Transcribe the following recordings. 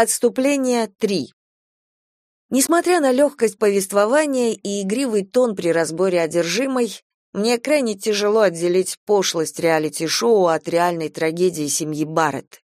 Отступление 3. Несмотря на легкость повествования и игривый тон при разборе одержимой, мне крайне тяжело отделить пошлость реалити-шоу от реальной трагедии семьи Барретт.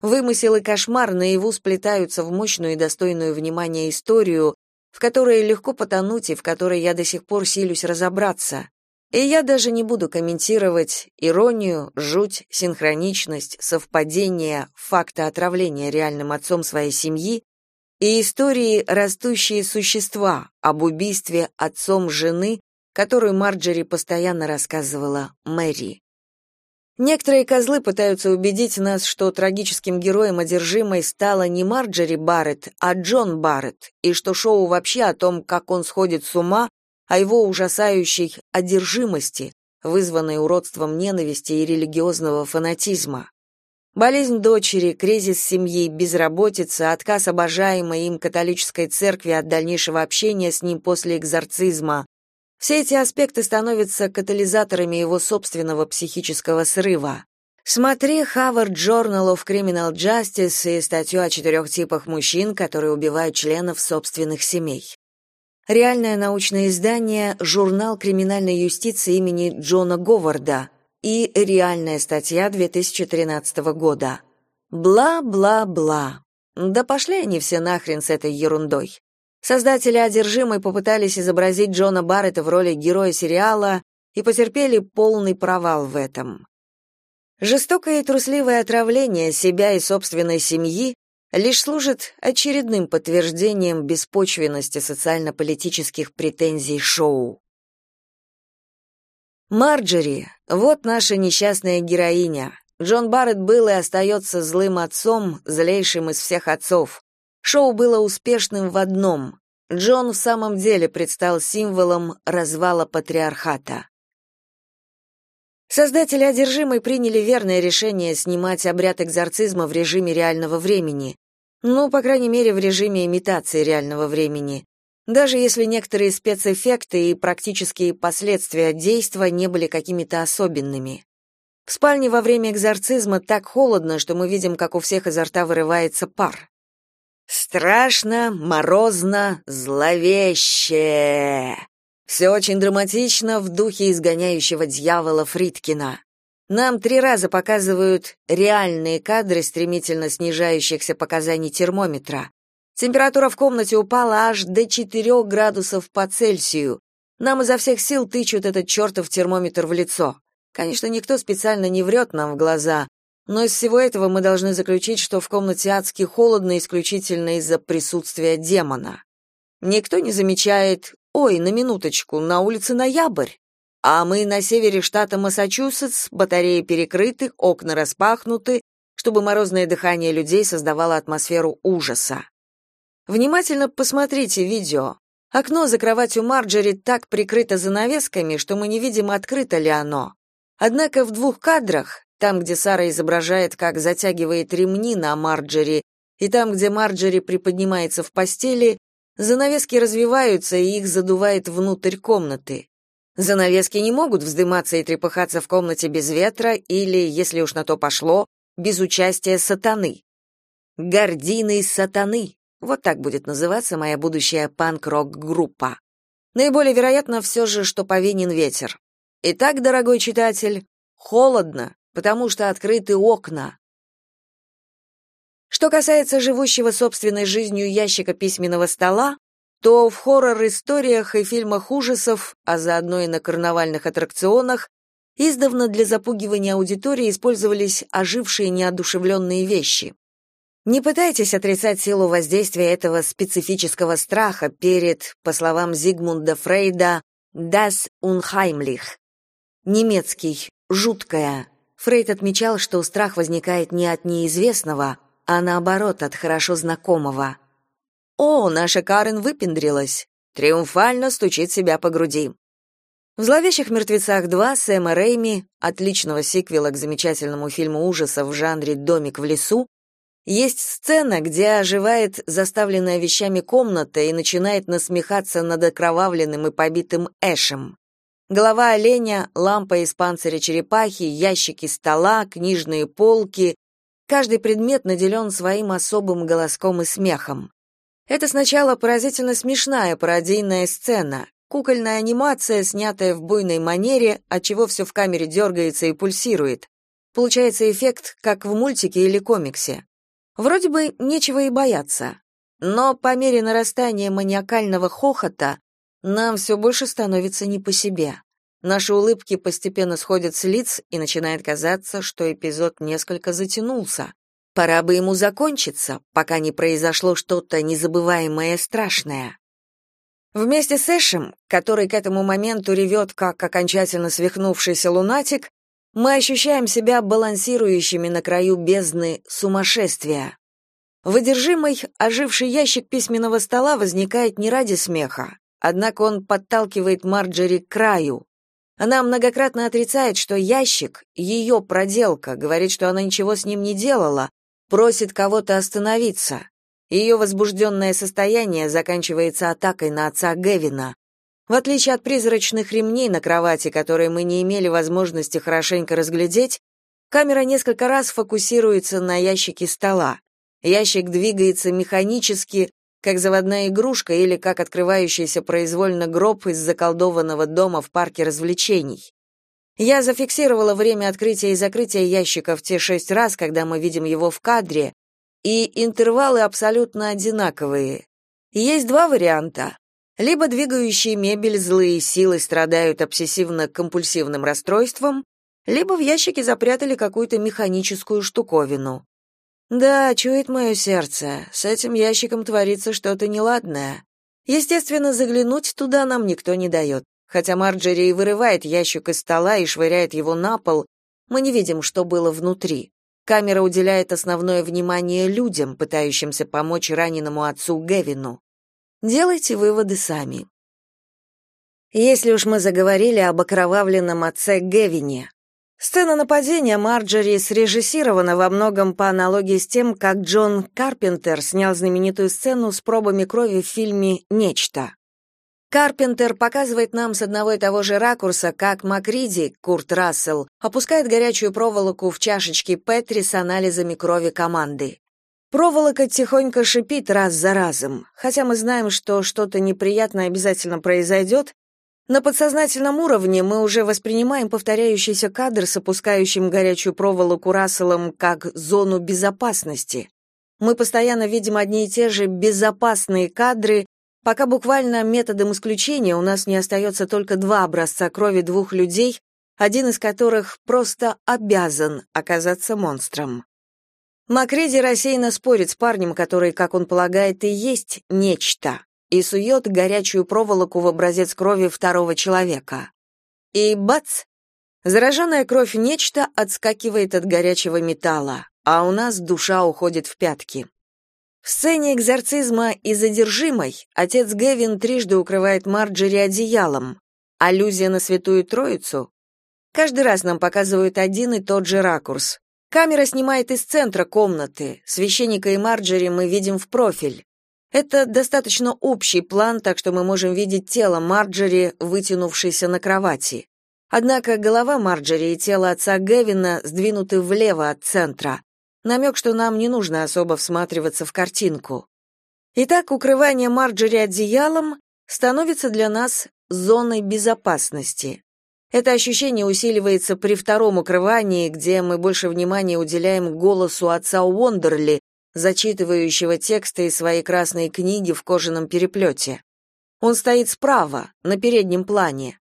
Вымысел и кошмар наяву сплетаются в мощную и достойную внимания историю, в которой легко потонуть и в которой я до сих пор силюсь разобраться. И я даже не буду комментировать иронию, жуть, синхроничность, совпадение, факты отравления реальным отцом своей семьи и истории «Растущие существа» об убийстве отцом жены, которую Марджери постоянно рассказывала Мэри. Некоторые козлы пытаются убедить нас, что трагическим героем одержимой стала не Марджери Барретт, а Джон Барретт, и что шоу вообще о том, как он сходит с ума, о его ужасающей одержимости, вызванной уродством ненависти и религиозного фанатизма. Болезнь дочери, кризис семьи, безработица, отказ обожаемой им католической церкви от дальнейшего общения с ним после экзорцизма. Все эти аспекты становятся катализаторами его собственного психического срыва. Смотри Harvard Journal of Criminal Justice и статью о четырех типах мужчин, которые убивают членов собственных семей. Реальное научное издание «Журнал криминальной юстиции имени Джона Говарда», и реальная статья 2013 года. Бла-бла-бла. Да пошли они все нахрен с этой ерундой. Создатели «Одержимой» попытались изобразить Джона Барретта в роли героя сериала и потерпели полный провал в этом. Жестокое и трусливое отравление себя и собственной семьи лишь служит очередным подтверждением беспочвенности социально-политических претензий шоу. Марджери, вот наша несчастная героиня. Джон Барретт был и остается злым отцом, злейшим из всех отцов. Шоу было успешным в одном. Джон в самом деле предстал символом развала патриархата. Создатели одержимой приняли верное решение снимать обряд экзорцизма в режиме реального времени. Ну, по крайней мере, в режиме имитации реального времени даже если некоторые спецэффекты и практические последствия действа не были какими-то особенными. В спальне во время экзорцизма так холодно, что мы видим, как у всех изо рта вырывается пар. Страшно, морозно, зловеще. Все очень драматично в духе изгоняющего дьявола Фридкина. Нам три раза показывают реальные кадры стремительно снижающихся показаний термометра. Температура в комнате упала аж до 4 градусов по Цельсию. Нам изо всех сил тычут этот чертов термометр в лицо. Конечно, никто специально не врет нам в глаза, но из всего этого мы должны заключить, что в комнате адски холодно исключительно из-за присутствия демона. Никто не замечает «Ой, на минуточку, на улице ноябрь». А мы на севере штата Массачусетс, батареи перекрыты, окна распахнуты, чтобы морозное дыхание людей создавало атмосферу ужаса. Внимательно посмотрите видео. Окно за кроватью Марджери так прикрыто занавесками, что мы не видим, открыто ли оно. Однако в двух кадрах, там, где Сара изображает, как затягивает ремни на Марджери, и там, где Марджери приподнимается в постели, занавески развиваются, и их задувает внутрь комнаты. Занавески не могут вздыматься и трепыхаться в комнате без ветра или, если уж на то пошло, без участия сатаны. Гордины сатаны. Вот так будет называться моя будущая панк-рок-группа. Наиболее вероятно все же, что повинен ветер. Итак, дорогой читатель, холодно, потому что открыты окна. Что касается живущего собственной жизнью ящика письменного стола, то в хоррор-историях и фильмах ужасов, а заодно и на карнавальных аттракционах, издавна для запугивания аудитории использовались ожившие неодушевленные вещи. Не пытайтесь отрицать силу воздействия этого специфического страха перед, по словам Зигмунда Фрейда, «das unheimlich». Немецкий «жуткое». Фрейд отмечал, что страх возникает не от неизвестного, а наоборот, от хорошо знакомого. «О, наша Карен выпендрилась!» Триумфально стучит себя по груди. В «Зловещих мертвецах 2» Сэма Рэйми, отличного сиквела к замечательному фильму ужасов в жанре «Домик в лесу», есть сцена, где оживает заставленная вещами комната и начинает насмехаться над окровавленным и побитым Эшем. Голова оленя, лампа из панциря черепахи, ящики стола, книжные полки Каждый предмет наделен своим особым голоском и смехом. Это сначала поразительно смешная пародийная сцена, кукольная анимация, снятая в буйной манере, отчего все в камере дергается и пульсирует. Получается эффект, как в мультике или комиксе. Вроде бы нечего и бояться. Но по мере нарастания маниакального хохота нам все больше становится не по себе. Наши улыбки постепенно сходят с лиц, и начинает казаться, что эпизод несколько затянулся. Пора бы ему закончиться, пока не произошло что-то незабываемое страшное. Вместе с Эшем, который к этому моменту ревет, как окончательно свихнувшийся лунатик, мы ощущаем себя балансирующими на краю бездны сумасшествия. Выдержимый, оживший ящик письменного стола возникает не ради смеха, однако он подталкивает Марджери к краю, она многократно отрицает, что ящик — ее проделка, говорит, что она ничего с ним не делала, просит кого-то остановиться. Ее возбужденное состояние заканчивается атакой на отца Гевина. В отличие от призрачных ремней на кровати, которые мы не имели возможности хорошенько разглядеть, камера несколько раз фокусируется на ящике стола. Ящик двигается механически, как заводная игрушка или как открывающийся произвольно гроб из заколдованного дома в парке развлечений. Я зафиксировала время открытия и закрытия ящика в те шесть раз, когда мы видим его в кадре, и интервалы абсолютно одинаковые. Есть два варианта. Либо двигающие мебель злые силы страдают обсессивно-компульсивным расстройством, либо в ящике запрятали какую-то механическую штуковину. Да, чует мое сердце, с этим ящиком творится что-то неладное. Естественно, заглянуть туда нам никто не дает. Хотя Марджери и вырывает ящик из стола и швыряет его на пол, мы не видим, что было внутри. Камера уделяет основное внимание людям, пытающимся помочь раненому отцу Гевину. Делайте выводы сами. Если уж мы заговорили об окровавленном отце Гевине, Сцена нападения Марджери срежиссирована во многом по аналогии с тем, как Джон Карпентер снял знаменитую сцену с пробами крови в фильме «Нечто». Карпентер показывает нам с одного и того же ракурса, как Макриди, Курт Рассел, опускает горячую проволоку в чашечки Петри с анализами крови команды. Проволока тихонько шипит раз за разом, хотя мы знаем, что что-то неприятное обязательно произойдет, на подсознательном уровне мы уже воспринимаем повторяющийся кадр с опускающим горячую проволоку Расселом как зону безопасности. Мы постоянно видим одни и те же безопасные кадры, пока буквально методом исключения у нас не остается только два образца крови двух людей, один из которых просто обязан оказаться монстром. Макреди рассеянно спорит с парнем, который, как он полагает, и есть нечто и сует горячую проволоку в образец крови второго человека. И бац! Зараженная кровь нечто отскакивает от горячего металла, а у нас душа уходит в пятки. В сцене экзорцизма и задержимой отец Гевин трижды укрывает Марджери одеялом. Аллюзия на Святую Троицу? Каждый раз нам показывают один и тот же ракурс. Камера снимает из центра комнаты. Священника и Марджери мы видим в профиль. Это достаточно общий план, так что мы можем видеть тело Марджери, вытянувшееся на кровати. Однако голова Марджери и тело отца Гевина сдвинуты влево от центра. Намек, что нам не нужно особо всматриваться в картинку. Итак, укрывание Марджери одеялом становится для нас зоной безопасности. Это ощущение усиливается при втором укрывании, где мы больше внимания уделяем голосу отца Уондерли, зачитывающего тексты из своей красной книги в кожаном переплете. Он стоит справа, на переднем плане.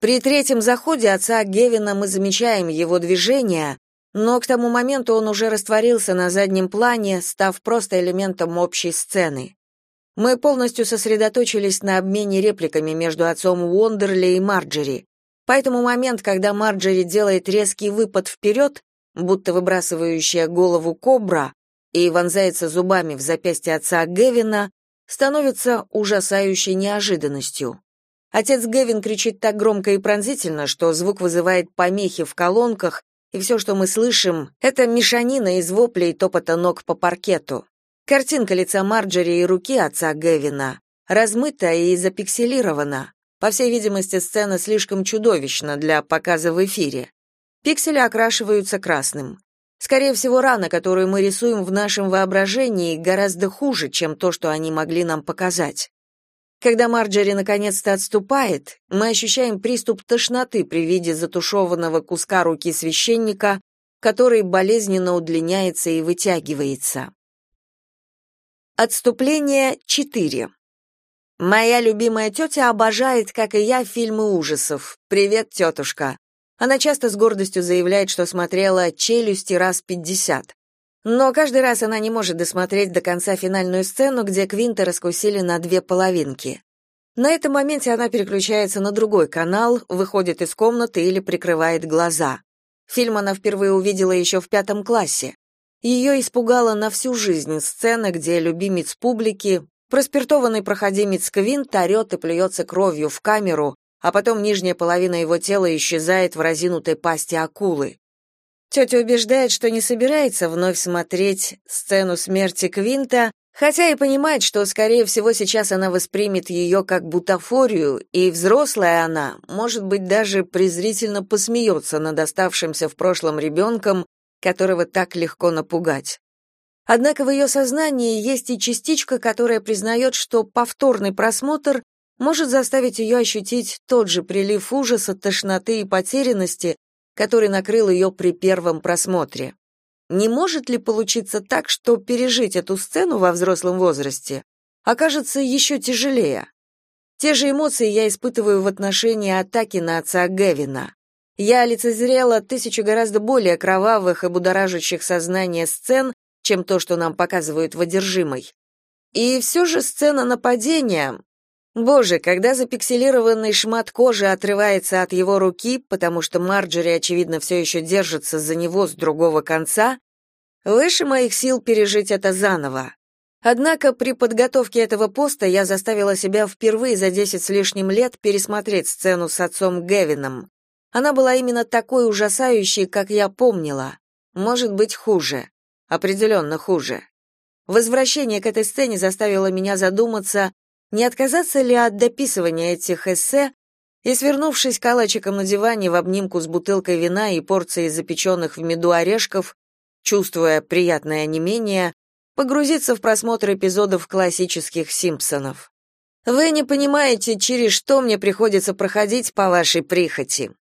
При третьем заходе отца Гевина мы замечаем его движение, но к тому моменту он уже растворился на заднем плане, став просто элементом общей сцены. Мы полностью сосредоточились на обмене репликами между отцом Уондерли и Марджери. Поэтому момент, когда Марджери делает резкий выпад вперед, будто выбрасывающая голову кобра, и вонзается зубами в запястье отца Гевина, становится ужасающей неожиданностью. Отец Гевин кричит так громко и пронзительно, что звук вызывает помехи в колонках, и все, что мы слышим, это мешанина из воплей и топота ног по паркету. Картинка лица Марджери и руки отца Гевина размыта и запикселирована. По всей видимости, сцена слишком чудовищна для показа в эфире. Пиксели окрашиваются красным. Скорее всего, рана, которую мы рисуем в нашем воображении, гораздо хуже, чем то, что они могли нам показать. Когда Марджери наконец-то отступает, мы ощущаем приступ тошноты при виде затушеванного куска руки священника, который болезненно удлиняется и вытягивается. Отступление 4. Моя любимая тетя обожает, как и я, фильмы ужасов. Привет, тетушка. Она часто с гордостью заявляет, что смотрела «Челюсти» раз пятьдесят. Но каждый раз она не может досмотреть до конца финальную сцену, где Квинта раскусили на две половинки. На этом моменте она переключается на другой канал, выходит из комнаты или прикрывает глаза. Фильм она впервые увидела еще в пятом классе. Ее испугала на всю жизнь сцена, где любимец публики, проспиртованный проходимец Квинт орет и плюется кровью в камеру, а потом нижняя половина его тела исчезает в разинутой пасти акулы. Тетя убеждает, что не собирается вновь смотреть сцену смерти Квинта, хотя и понимает, что, скорее всего, сейчас она воспримет ее как бутафорию, и взрослая она, может быть, даже презрительно посмеется над оставшимся в прошлом ребенком, которого так легко напугать. Однако в ее сознании есть и частичка, которая признает, что повторный просмотр может заставить ее ощутить тот же прилив ужаса, тошноты и потерянности, который накрыл ее при первом просмотре. Не может ли получиться так, что пережить эту сцену во взрослом возрасте окажется еще тяжелее? Те же эмоции я испытываю в отношении атаки на отца Гевина. Я лицезрела тысячу гораздо более кровавых и будоражащих сознание сцен, чем то, что нам показывают в «Одержимой». И все же сцена нападения, Боже, когда запикселированный шмат кожи отрывается от его руки, потому что Марджери, очевидно, все еще держится за него с другого конца, выше моих сил пережить это заново. Однако при подготовке этого поста я заставила себя впервые за десять с лишним лет пересмотреть сцену с отцом Гевином. Она была именно такой ужасающей, как я помнила. Может быть, хуже. Определенно хуже. Возвращение к этой сцене заставило меня задуматься, не отказаться ли от дописывания этих эссе и, свернувшись калачиком на диване в обнимку с бутылкой вина и порцией запеченных в меду орешков, чувствуя приятное онемение, погрузиться в просмотр эпизодов классических «Симпсонов». Вы не понимаете, через что мне приходится проходить по вашей прихоти.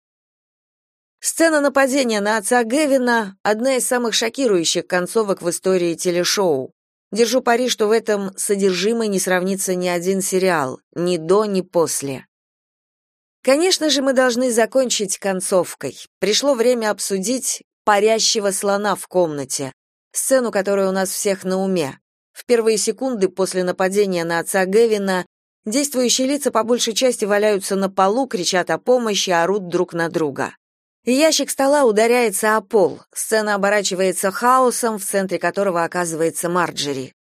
Сцена нападения на отца Гевина — одна из самых шокирующих концовок в истории телешоу. Держу пари, что в этом содержимое не сравнится ни один сериал, ни до, ни после. Конечно же, мы должны закончить концовкой. Пришло время обсудить парящего слона в комнате, сцену, которая у нас всех на уме. В первые секунды после нападения на отца Гевина действующие лица по большей части валяются на полу, кричат о помощи, орут друг на друга. Ящик стола ударяется о пол. Сцена оборачивается хаосом, в центре которого оказывается Марджери.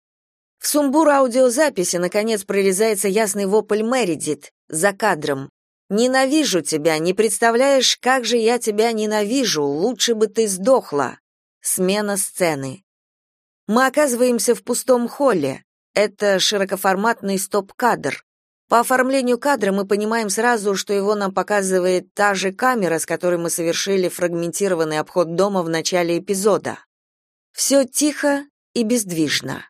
В сумбур аудиозаписи наконец прорезается ясный вопль Мэридит за кадром. «Ненавижу тебя, не представляешь, как же я тебя ненавижу, лучше бы ты сдохла». Смена сцены. Мы оказываемся в пустом холле. Это широкоформатный стоп-кадр. По оформлению кадра мы понимаем сразу, что его нам показывает та же камера, с которой мы совершили фрагментированный обход дома в начале эпизода. Все тихо и бездвижно.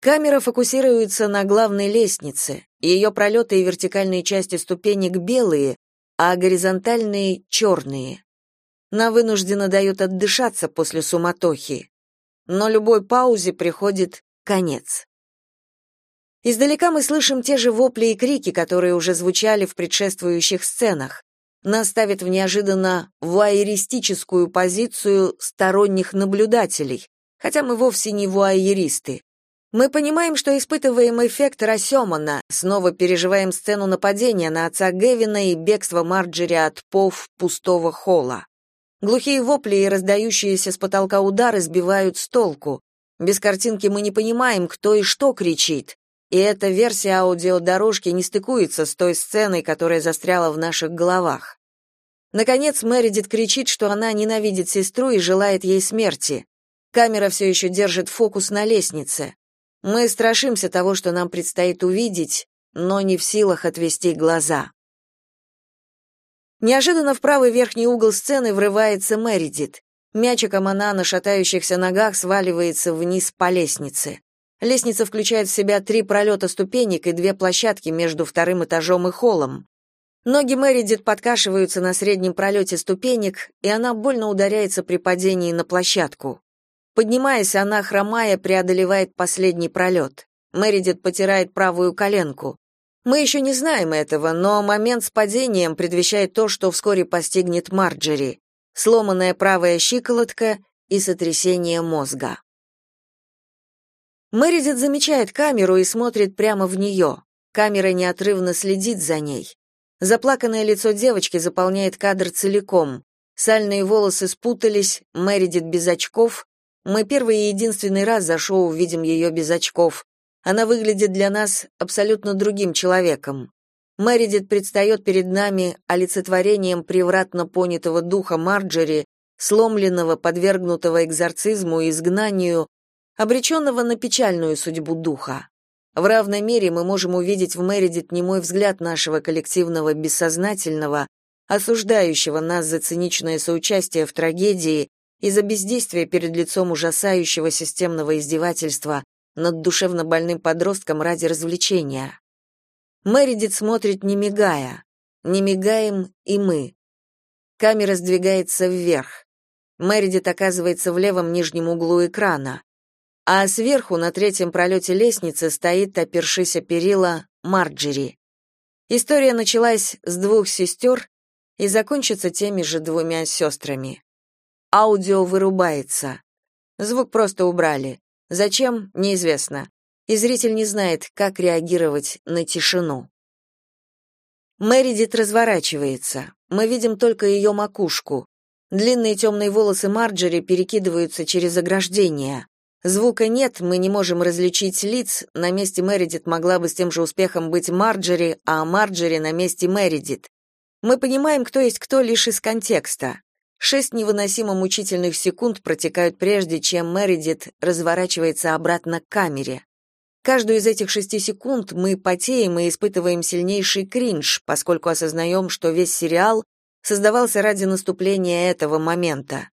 Камера фокусируется на главной лестнице. Ее пролеты и вертикальные части ступенек белые, а горизонтальные — черные. Нам вынужденно дают отдышаться после суматохи. Но любой паузе приходит конец. Издалека мы слышим те же вопли и крики, которые уже звучали в предшествующих сценах. Нас ставят в неожиданно вуайеристическую позицию сторонних наблюдателей, хотя мы вовсе не вуайеристы. Мы понимаем, что испытываем эффект Рассемана, снова переживаем сцену нападения на отца Гевина и бегство Марджери от пов пустого холла. Глухие вопли и раздающиеся с потолка удары сбивают с толку. Без картинки мы не понимаем, кто и что кричит и эта версия аудиодорожки не стыкуется с той сценой, которая застряла в наших головах. Наконец Мэридит кричит, что она ненавидит сестру и желает ей смерти. Камера все еще держит фокус на лестнице. Мы страшимся того, что нам предстоит увидеть, но не в силах отвести глаза. Неожиданно в правый верхний угол сцены врывается Мэридит. Мячиком она на шатающихся ногах сваливается вниз по лестнице. Лестница включает в себя три пролета ступенек и две площадки между вторым этажом и холлом. Ноги Мэридит подкашиваются на среднем пролете ступенек, и она больно ударяется при падении на площадку. Поднимаясь, она, хромая, преодолевает последний пролет. Мэридит потирает правую коленку. Мы еще не знаем этого, но момент с падением предвещает то, что вскоре постигнет Марджери. Сломанная правая щиколотка и сотрясение мозга. Мэридит замечает камеру и смотрит прямо в нее. Камера неотрывно следит за ней. Заплаканное лицо девочки заполняет кадр целиком. Сальные волосы спутались, Мэридит без очков. Мы первый и единственный раз за шоу видим ее без очков. Она выглядит для нас абсолютно другим человеком. Мэридит предстает перед нами олицетворением превратно понятого духа Марджери, сломленного, подвергнутого экзорцизму и изгнанию, обреченного на печальную судьбу духа. В равной мере мы можем увидеть в Мэридит немой взгляд нашего коллективного бессознательного, осуждающего нас за циничное соучастие в трагедии и за бездействие перед лицом ужасающего системного издевательства над душевно больным подростком ради развлечения. Мэридит смотрит не мигая. Не мигаем и мы. Камера сдвигается вверх. Мэридит оказывается в левом нижнем углу экрана а сверху на третьем пролете лестницы стоит, опершись о перила, Марджери. История началась с двух сестер и закончится теми же двумя сестрами. Аудио вырубается. Звук просто убрали. Зачем, неизвестно. И зритель не знает, как реагировать на тишину. Мэридит разворачивается. Мы видим только ее макушку. Длинные темные волосы Марджери перекидываются через ограждение. Звука нет, мы не можем различить лиц. На месте Мэридит могла бы с тем же успехом быть Марджери, а Марджери на месте Мэридит. Мы понимаем, кто есть кто лишь из контекста. Шесть невыносимо мучительных секунд протекают прежде, чем Мэридит разворачивается обратно к камере. Каждую из этих шести секунд мы потеем и испытываем сильнейший кринж, поскольку осознаем, что весь сериал создавался ради наступления этого момента.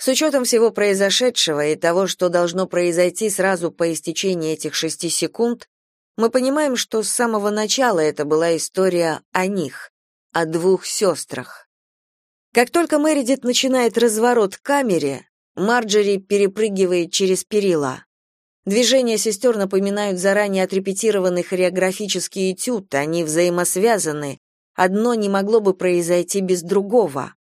С учетом всего произошедшего и того, что должно произойти сразу по истечении этих шести секунд, мы понимаем, что с самого начала это была история о них, о двух сестрах. Как только Мэридит начинает разворот к камере, Марджери перепрыгивает через перила. Движения сестер напоминают заранее отрепетированный хореографический этюд, они взаимосвязаны, одно не могло бы произойти без другого.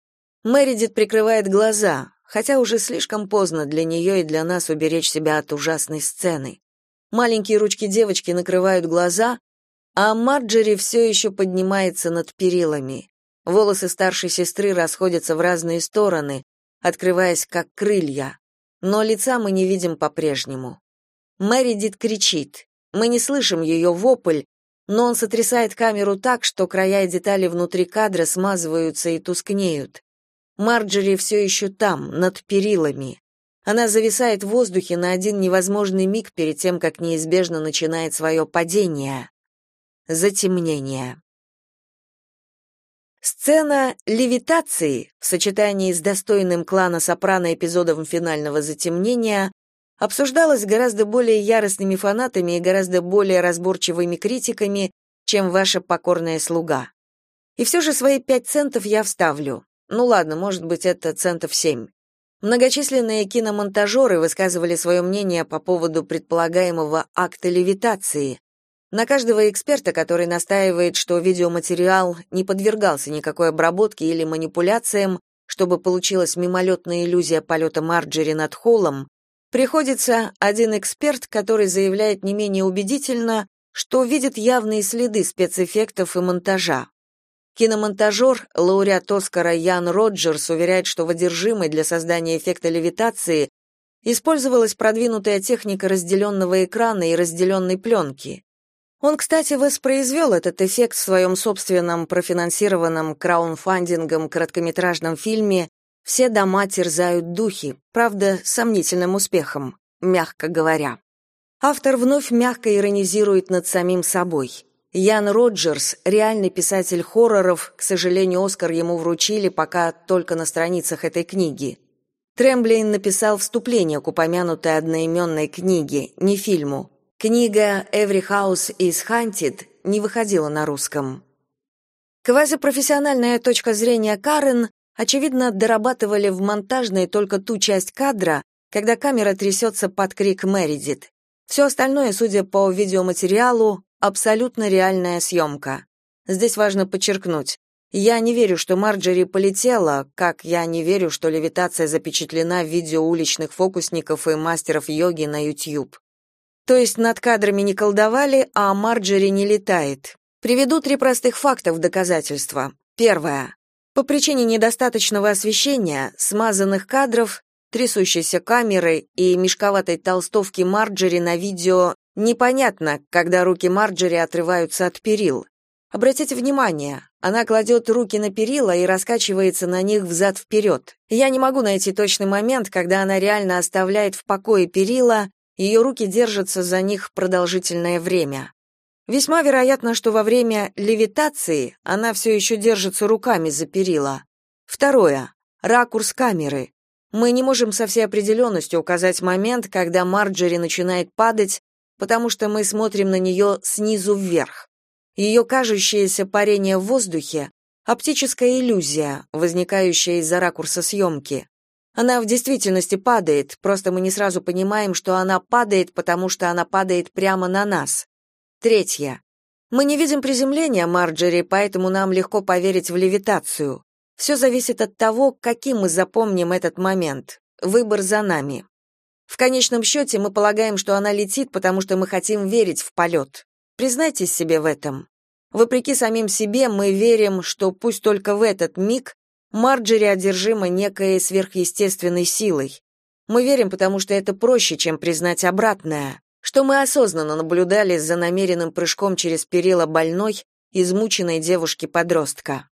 Мэридит прикрывает глаза, хотя уже слишком поздно для нее и для нас уберечь себя от ужасной сцены. Маленькие ручки девочки накрывают глаза, а Марджери все еще поднимается над перилами. Волосы старшей сестры расходятся в разные стороны, открываясь как крылья, но лица мы не видим по-прежнему. Мэридит кричит. Мы не слышим ее вопль, но он сотрясает камеру так, что края и детали внутри кадра смазываются и тускнеют. Марджери все еще там, над перилами. Она зависает в воздухе на один невозможный миг перед тем, как неизбежно начинает свое падение. Затемнение. Сцена левитации в сочетании с достойным клана Сопрано эпизодом финального затемнения обсуждалась гораздо более яростными фанатами и гораздо более разборчивыми критиками, чем ваша покорная слуга. И все же свои пять центов я вставлю. Ну ладно, может быть, это центов семь. Многочисленные киномонтажеры высказывали свое мнение по поводу предполагаемого акта левитации. На каждого эксперта, который настаивает, что видеоматериал не подвергался никакой обработке или манипуляциям, чтобы получилась мимолетная иллюзия полета Марджери над холлом, приходится один эксперт, который заявляет не менее убедительно, что видит явные следы спецэффектов и монтажа. Киномонтажер, лауреат Оскара Ян Роджерс уверяет, что в «Одержимой» для создания эффекта левитации использовалась продвинутая техника разделенного экрана и разделенной пленки. Он, кстати, воспроизвел этот эффект в своем собственном профинансированном краунфандингом короткометражном фильме «Все дома терзают духи», правда, сомнительным успехом, мягко говоря. Автор вновь мягко иронизирует над самим собой – Ян Роджерс, реальный писатель хорроров, к сожалению, Оскар ему вручили пока только на страницах этой книги. Тремблейн написал вступление к упомянутой одноименной книге, не фильму. Книга «Every House is Haunted» не выходила на русском. Квазипрофессиональная точка зрения Карен, очевидно, дорабатывали в монтажной только ту часть кадра, когда камера трясется под крик Мэридит. Все остальное, судя по видеоматериалу, абсолютно реальная съемка. Здесь важно подчеркнуть, я не верю, что Марджери полетела, как я не верю, что левитация запечатлена в видео уличных фокусников и мастеров йоги на YouTube. То есть над кадрами не колдовали, а Марджери не летает. Приведу три простых факта в доказательство. Первое. По причине недостаточного освещения, смазанных кадров, трясущейся камеры и мешковатой толстовки Марджери на видео непонятно, когда руки Марджери отрываются от перил. Обратите внимание, она кладет руки на перила и раскачивается на них взад-вперед. Я не могу найти точный момент, когда она реально оставляет в покое перила, ее руки держатся за них продолжительное время. Весьма вероятно, что во время левитации она все еще держится руками за перила. Второе. Ракурс камеры. Мы не можем со всей определенностью указать момент, когда Марджери начинает падать, потому что мы смотрим на нее снизу вверх. Ее кажущееся парение в воздухе — оптическая иллюзия, возникающая из-за ракурса съемки. Она в действительности падает, просто мы не сразу понимаем, что она падает, потому что она падает прямо на нас. Третье. Мы не видим приземления Марджери, поэтому нам легко поверить в левитацию. Все зависит от того, каким мы запомним этот момент. Выбор за нами. В конечном счете мы полагаем, что она летит, потому что мы хотим верить в полет. Признайтесь себе в этом. Вопреки самим себе мы верим, что пусть только в этот миг Марджери одержима некой сверхъестественной силой. Мы верим, потому что это проще, чем признать обратное, что мы осознанно наблюдали за намеренным прыжком через перила больной, измученной девушки-подростка.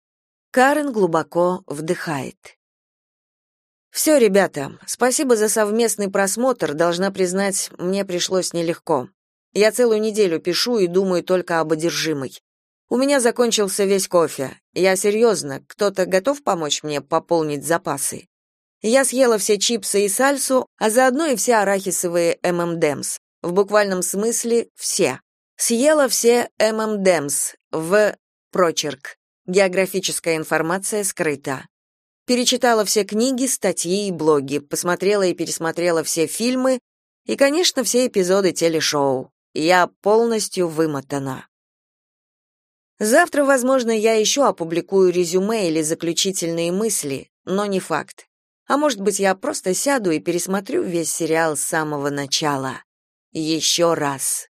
Карен глубоко вдыхает. «Все, ребята, спасибо за совместный просмотр, должна признать, мне пришлось нелегко. Я целую неделю пишу и думаю только об одержимой. У меня закончился весь кофе. Я серьезно, кто-то готов помочь мне пополнить запасы? Я съела все чипсы и сальсу, а заодно и все арахисовые ММДМС. В буквальном смысле все. Съела все ММДМС в прочерк. Географическая информация скрыта. Перечитала все книги, статьи и блоги, посмотрела и пересмотрела все фильмы и, конечно, все эпизоды телешоу. Я полностью вымотана. Завтра, возможно, я еще опубликую резюме или заключительные мысли, но не факт. А может быть, я просто сяду и пересмотрю весь сериал с самого начала. Еще раз.